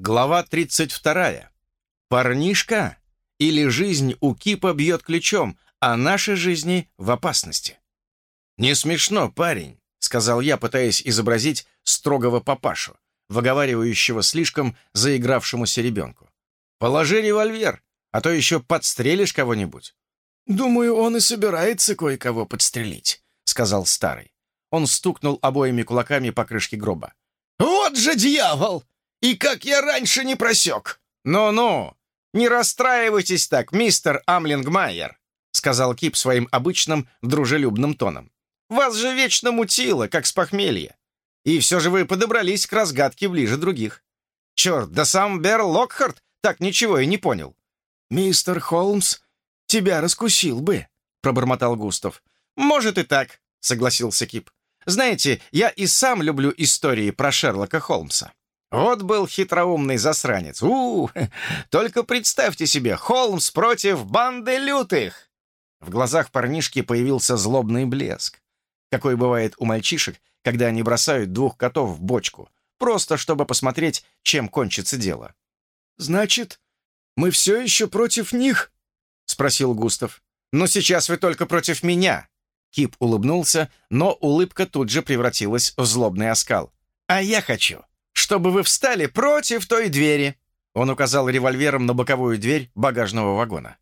Глава 32. Парнишка или жизнь у Кипа бьет ключом, а наши жизни в опасности. «Не смешно, парень», — сказал я, пытаясь изобразить строгого папашу, выговаривающего слишком заигравшемуся ребенку. «Положи револьвер, а то еще подстрелишь кого-нибудь». «Думаю, он и собирается кое-кого подстрелить», — сказал старый. Он стукнул обоими кулаками по крышке гроба. «Вот же дьявол! И как я раньше не просек!» «Ну-ну, не расстраивайтесь так, мистер Амлингмайер», сказал Кип своим обычным дружелюбным тоном. «Вас же вечно мутило, как с похмелья. И все же вы подобрались к разгадке ближе других. Черт, да сам Берл Локхарт так ничего и не понял». «Мистер Холмс тебя раскусил бы», пробормотал Густав. «Может и так», — согласился Кип. «Знаете, я и сам люблю истории про Шерлока Холмса. Вот был хитроумный засранец. У, -у, -у только представьте себе, Холмс против банды лютых. В глазах парнишки появился злобный блеск, какой бывает у мальчишек, когда они бросают двух котов в бочку, просто чтобы посмотреть, чем кончится дело. «Значит, мы все еще против них?» — спросил Густав. «Но сейчас вы только против меня!» Кип улыбнулся, но улыбка тут же превратилась в злобный оскал. «А я хочу, чтобы вы встали против той двери!» Он указал револьвером на боковую дверь багажного вагона.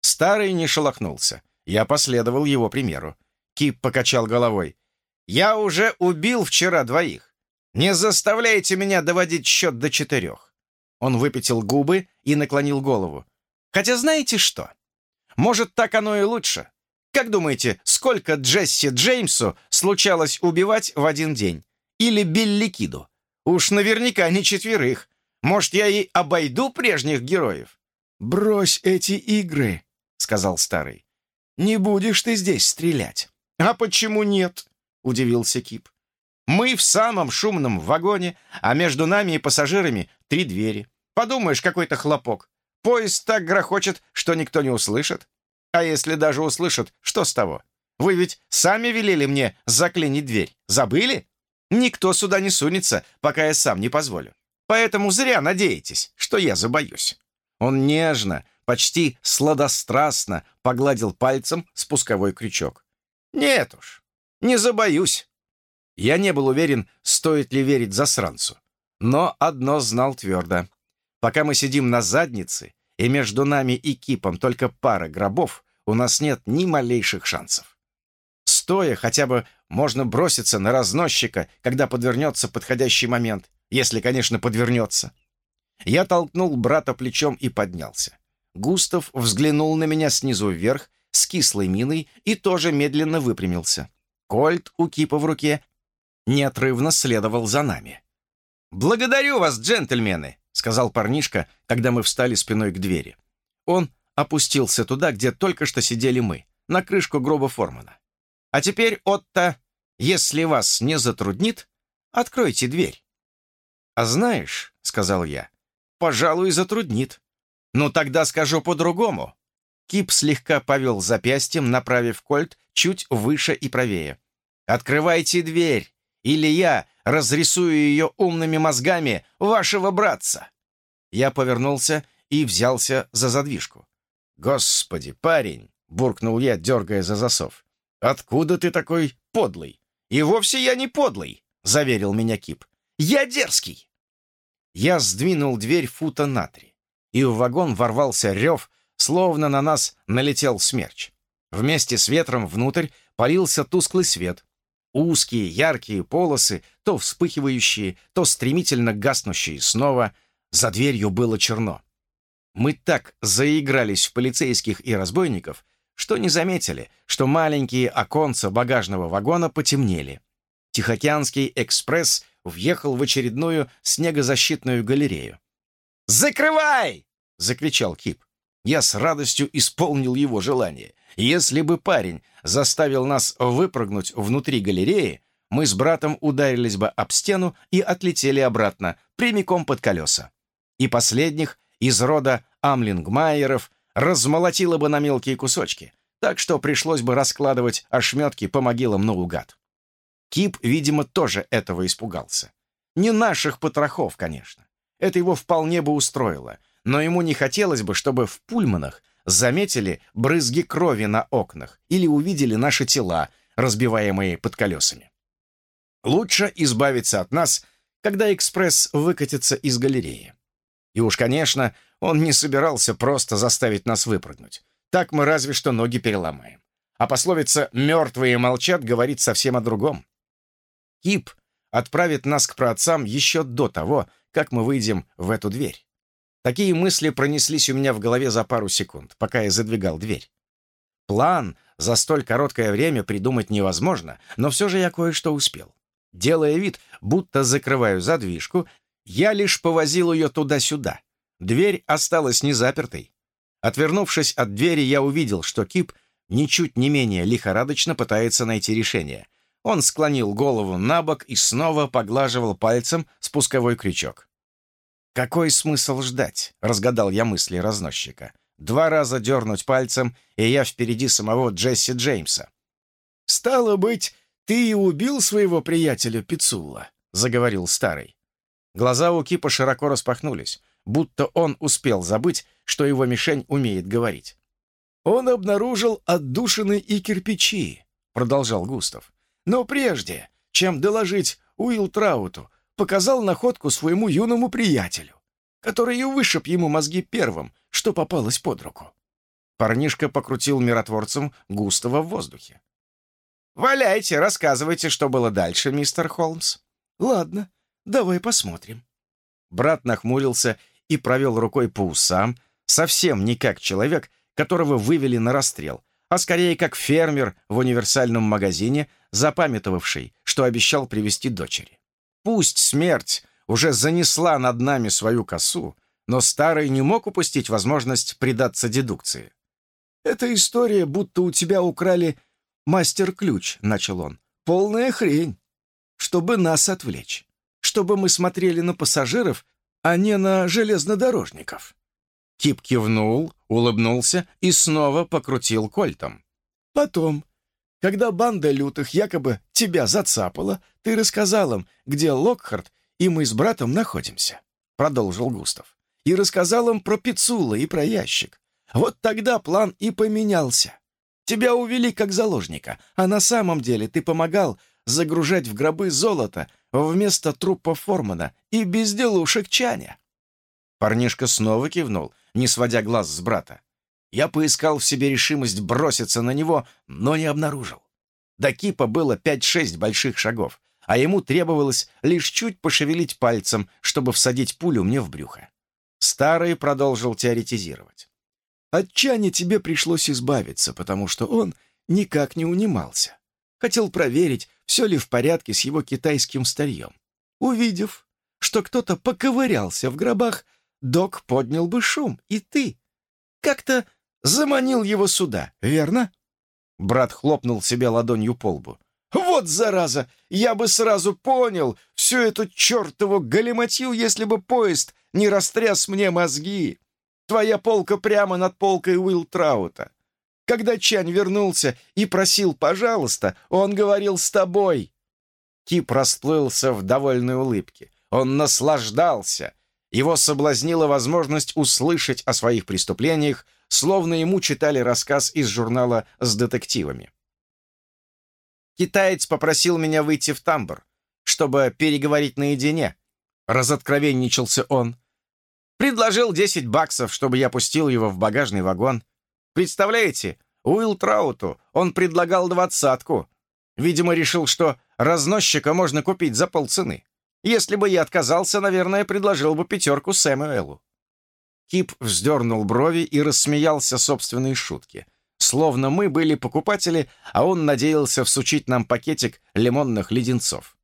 Старый не шелохнулся. Я последовал его примеру. Кип покачал головой. «Я уже убил вчера двоих. Не заставляйте меня доводить счет до четырех». Он выпятил губы и наклонил голову. «Хотя знаете что? Может, так оно и лучше. Как думаете, сколько Джесси Джеймсу случалось убивать в один день? Или Билли Киду? Уж наверняка не четверых. Может, я и обойду прежних героев?» «Брось эти игры», — сказал старый. «Не будешь ты здесь стрелять». «А почему нет?» — удивился Кип. «Мы в самом шумном вагоне, а между нами и пассажирами три двери. Подумаешь, какой-то хлопок. Поезд так грохочет, что никто не услышит. А если даже услышат, что с того? Вы ведь сами велели мне заклинить дверь. Забыли? Никто сюда не сунется, пока я сам не позволю. Поэтому зря надеетесь, что я забоюсь». Он нежно, почти сладострастно погладил пальцем спусковой крючок. «Нет уж, не забоюсь». Я не был уверен, стоит ли верить засранцу. Но одно знал твердо. Пока мы сидим на заднице, и между нами и кипом только пара гробов, у нас нет ни малейших шансов. Стоя хотя бы можно броситься на разносчика, когда подвернется подходящий момент, если, конечно, подвернется. Я толкнул брата плечом и поднялся. Густав взглянул на меня снизу вверх, с кислой миной, и тоже медленно выпрямился. Кольт у кипа в руке неотрывно следовал за нами. «Благодарю вас, джентльмены!» — сказал парнишка, когда мы встали спиной к двери. Он опустился туда, где только что сидели мы, на крышку гроба Формана. «А теперь, Отто, если вас не затруднит, откройте дверь». «А знаешь», — сказал я, — «пожалуй, затруднит. Ну тогда скажу по-другому». Кип слегка повел запястьем, направив кольт чуть выше и правее. «Открывайте дверь, или я разрисую ее умными мозгами вашего братца!» Я повернулся и взялся за задвижку. «Господи, парень!» — буркнул я, дергая за засов. «Откуда ты такой подлый?» «И вовсе я не подлый!» — заверил меня Кип. «Я дерзкий!» Я сдвинул дверь фута на три, и в вагон ворвался рев, словно на нас налетел смерч. Вместе с ветром внутрь полился тусклый свет, Узкие, яркие полосы, то вспыхивающие, то стремительно гаснущие снова. За дверью было черно. Мы так заигрались в полицейских и разбойников, что не заметили, что маленькие оконца багажного вагона потемнели. Тихоокеанский экспресс въехал в очередную снегозащитную галерею. «Закрывай!» — закричал Кип. Я с радостью исполнил его желание. Если бы парень заставил нас выпрыгнуть внутри галереи, мы с братом ударились бы об стену и отлетели обратно, прямиком под колеса. И последних из рода Амлингмайеров размолотило бы на мелкие кусочки, так что пришлось бы раскладывать ошметки по могилам наугад. Кип, видимо, тоже этого испугался. Не наших потрохов, конечно. это его вполне бы устроило, но ему не хотелось бы, чтобы в пульманах заметили брызги крови на окнах или увидели наши тела, разбиваемые под колесами. Лучше избавиться от нас, когда экспресс выкатится из галереи. И уж, конечно, он не собирался просто заставить нас выпрыгнуть. Так мы разве что ноги переломаем. А пословица «мертвые молчат» говорит совсем о другом. Кип отправит нас к праотцам еще до того, как мы выйдем в эту дверь. Такие мысли пронеслись у меня в голове за пару секунд, пока я задвигал дверь. План за столь короткое время придумать невозможно, но все же я кое-что успел. Делая вид, будто закрываю задвижку, я лишь повозил ее туда-сюда. Дверь осталась незапертой. Отвернувшись от двери, я увидел, что Кип ничуть не менее лихорадочно пытается найти решение. Он склонил голову на бок и снова поглаживал пальцем спусковой крючок. «Какой смысл ждать?» — разгадал я мысли разносчика. «Два раза дернуть пальцем, и я впереди самого Джесси Джеймса». «Стало быть, ты и убил своего приятеля Пицулла», — заговорил старый. Глаза у Кипа широко распахнулись, будто он успел забыть, что его мишень умеет говорить. «Он обнаружил отдушины и кирпичи», — продолжал Густав. «Но прежде, чем доложить Уилл Трауту, показал находку своему юному приятелю, который и вышиб ему мозги первым, что попалось под руку». Парнишка покрутил миротворцем Густава в воздухе. «Валяйте, рассказывайте, что было дальше, мистер Холмс». «Ладно, давай посмотрим». Брат нахмурился и провел рукой по усам, совсем не как человек, которого вывели на расстрел, а скорее как фермер в универсальном магазине, запамятовавший, что обещал привести дочери. Пусть смерть уже занесла над нами свою косу, но старый не мог упустить возможность предаться дедукции. «Эта история, будто у тебя украли мастер-ключ», — начал он. «Полная хрень. Чтобы нас отвлечь. Чтобы мы смотрели на пассажиров, а не на железнодорожников». Кип кивнул, улыбнулся и снова покрутил кольтом. «Потом, когда банда лютых якобы тебя зацапала, ты рассказал им, где Локхард и мы с братом находимся», — продолжил Густав. «И рассказал им про Пицула и про ящик. Вот тогда план и поменялся. Тебя увели как заложника, а на самом деле ты помогал загружать в гробы золото вместо трупа Формана и безделушек Чаня». Парнишка снова кивнул, не сводя глаз с брата. Я поискал в себе решимость броситься на него, но не обнаружил. До кипа было пять-шесть больших шагов, а ему требовалось лишь чуть пошевелить пальцем, чтобы всадить пулю мне в брюхо. Старый продолжил теоретизировать. От Чани тебе пришлось избавиться, потому что он никак не унимался. Хотел проверить, все ли в порядке с его китайским старьем. Увидев, что кто-то поковырялся в гробах, док поднял бы шум, и ты как-то заманил его сюда, верно?» Брат хлопнул себе ладонью по лбу. «Вот зараза! Я бы сразу понял всю эту чертову галиматью, если бы поезд не растряс мне мозги. Твоя полка прямо над полкой Уилл Траута. Когда Чань вернулся и просил «пожалуйста», он говорил с тобой». Кип расплылся в довольной улыбке. Он наслаждался, его соблазнила возможность услышать о своих преступлениях, словно ему читали рассказ из журнала с детективами. Китаец попросил меня выйти в тамбур, чтобы переговорить наедине. Разоткровенничался он. Предложил 10 баксов, чтобы я пустил его в багажный вагон. Представляете, Уилл Трауту он предлагал двадцатку. Видимо, решил, что разносчика можно купить за полцены. Если бы я отказался, наверное, предложил бы пятерку Сэмюэлу». Кип вздернул брови и рассмеялся собственной шутке. Словно мы были покупатели, а он надеялся всучить нам пакетик лимонных леденцов.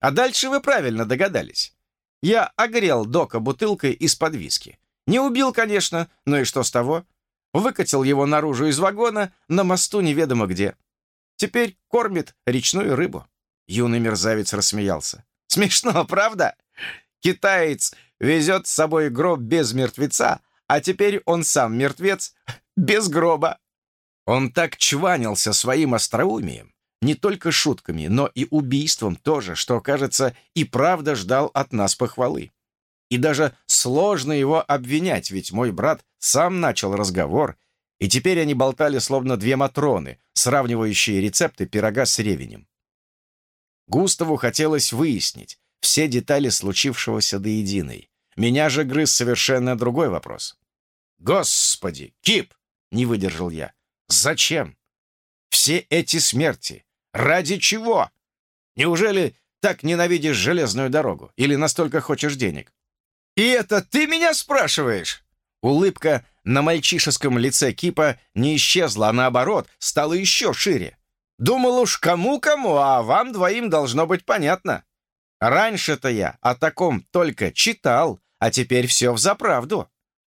А дальше вы правильно догадались. Я огрел Дока бутылкой из-под виски. Не убил, конечно, но и что с того? Выкатил его наружу из вагона на мосту неведомо где. Теперь кормит речную рыбу. Юный мерзавец рассмеялся. Смешно, правда? Китаец везет с собой гроб без мертвеца, а теперь он сам мертвец без гроба. Он так чванился своим остроумием, не только шутками, но и убийством тоже, что, кажется, и правда ждал от нас похвалы. И даже сложно его обвинять, ведь мой брат сам начал разговор, и теперь они болтали словно две матроны, сравнивающие рецепты пирога с ревенем. Густаву хотелось выяснить все детали случившегося до единой. Меня же грыз совершенно другой вопрос. «Господи, Кип!» — не выдержал я. «Зачем? Все эти смерти? Ради чего? Неужели так ненавидишь железную дорогу? Или настолько хочешь денег?» «И это ты меня спрашиваешь?» Улыбка на мальчишеском лице Кипа не исчезла, а наоборот, стала еще шире. Думал уж кому-кому, а вам двоим должно быть понятно. Раньше-то я о таком только читал, а теперь все взаправду.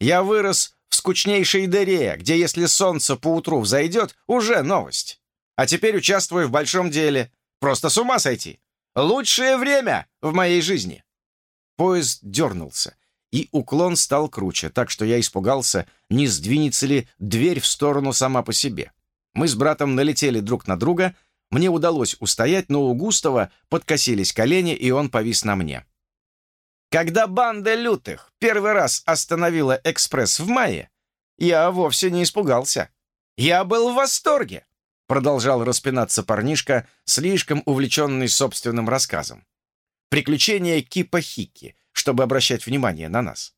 Я вырос в скучнейшей дыре, где если солнце поутру взойдет, уже новость. А теперь участвую в большом деле. Просто с ума сойти. Лучшее время в моей жизни. Поезд дернулся, и уклон стал круче, так что я испугался, не сдвинется ли дверь в сторону сама по себе. Мы с братом налетели друг на друга, мне удалось устоять, но у Густава подкосились колени, и он повис на мне. Когда банда лютых первый раз остановила экспресс в мае, я вовсе не испугался. Я был в восторге, продолжал распинаться парнишка, слишком увлеченный собственным рассказом. Приключения Кипа Хики, чтобы обращать внимание на нас.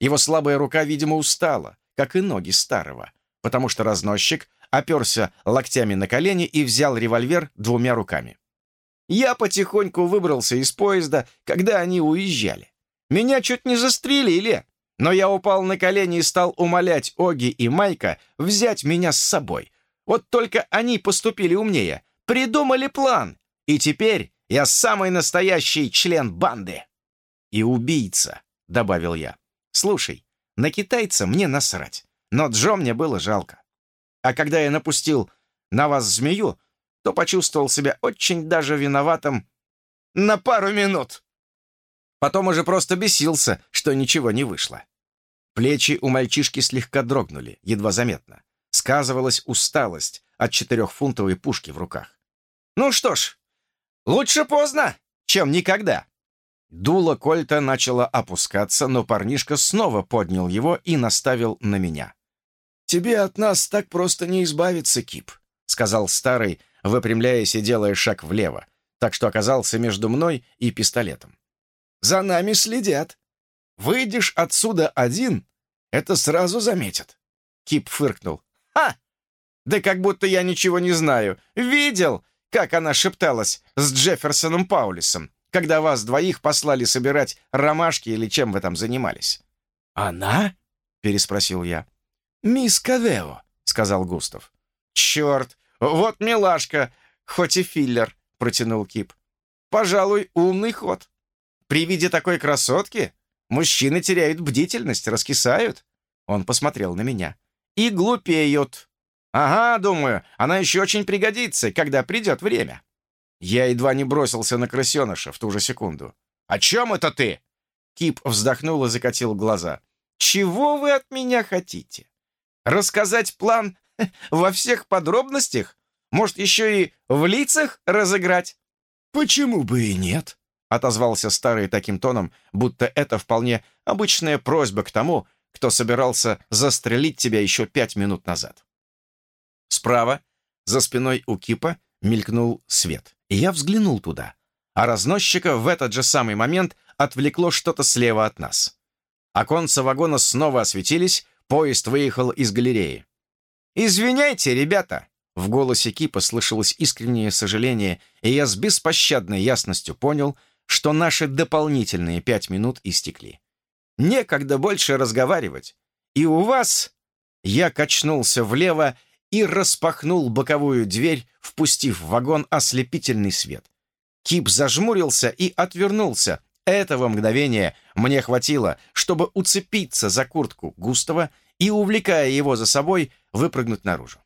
Его слабая рука, видимо, устала, как и ноги старого, потому что разносчик оперся локтями на колени и взял револьвер двумя руками. Я потихоньку выбрался из поезда, когда они уезжали. Меня чуть не застрелили, но я упал на колени и стал умолять Оги и Майка взять меня с собой. Вот только они поступили умнее, придумали план, и теперь я самый настоящий член банды. И убийца, добавил я. Слушай, на китайца мне насрать, но Джо мне было жалко. А когда я напустил на вас змею, то почувствовал себя очень даже виноватым на пару минут. Потом уже просто бесился, что ничего не вышло. Плечи у мальчишки слегка дрогнули, едва заметно. Сказывалась усталость от четырехфунтовой пушки в руках. «Ну что ж, лучше поздно, чем никогда». Дуло кольта начало опускаться, но парнишка снова поднял его и наставил на меня. «Тебе от нас так просто не избавиться, Кип», — сказал старый, выпрямляясь и делая шаг влево, так что оказался между мной и пистолетом. За нами следят. Выйдешь отсюда один, это сразу заметят. Кип фыркнул. «Ха! Да как будто я ничего не знаю. Видел, как она шепталась с Джефферсоном Паулисом, когда вас двоих послали собирать ромашки или чем вы там занимались?» «Она?» — переспросил я. «Мисс Кавео», — сказал Густав. «Черт, вот милашка, хоть и филлер», — протянул Кип. «Пожалуй, умный ход». При виде такой красотки мужчины теряют бдительность, раскисают. Он посмотрел на меня. И глупеют. Ага, думаю, она еще очень пригодится, когда придет время. Я едва не бросился на крысеныша в ту же секунду. «О чем это ты?» Кип вздохнул и закатил глаза. «Чего вы от меня хотите? Рассказать план во всех подробностях? Может, еще и в лицах разыграть?» «Почему бы и нет?» — отозвался старый таким тоном, будто это вполне обычная просьба к тому, кто собирался застрелить тебя еще пять минут назад. Справа, за спиной у Кипа, мелькнул свет, и я взглянул туда, а разносчика в этот же самый момент отвлекло что-то слева от нас. Оконца вагона снова осветились, поезд выехал из галереи. «Извиняйте, ребята!» В голосе Кипа слышалось искреннее сожаление, и я с беспощадной ясностью понял, что наши дополнительные пять минут истекли. Некогда больше разговаривать. И у вас... Я качнулся влево и распахнул боковую дверь, впустив в вагон ослепительный свет. Кип зажмурился и отвернулся. Этого мгновения мне хватило, чтобы уцепиться за куртку Густава и, увлекая его за собой, выпрыгнуть наружу.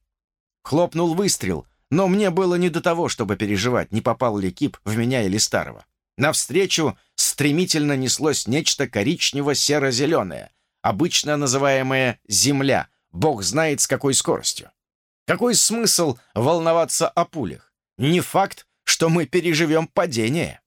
Хлопнул выстрел, но мне было не до того, чтобы переживать, не попал ли Кип в меня или старого. Навстречу стремительно неслось нечто коричнево-серо-зеленое, обычно называемое «Земля», бог знает с какой скоростью. Какой смысл волноваться о пулях? Не факт, что мы переживем падение.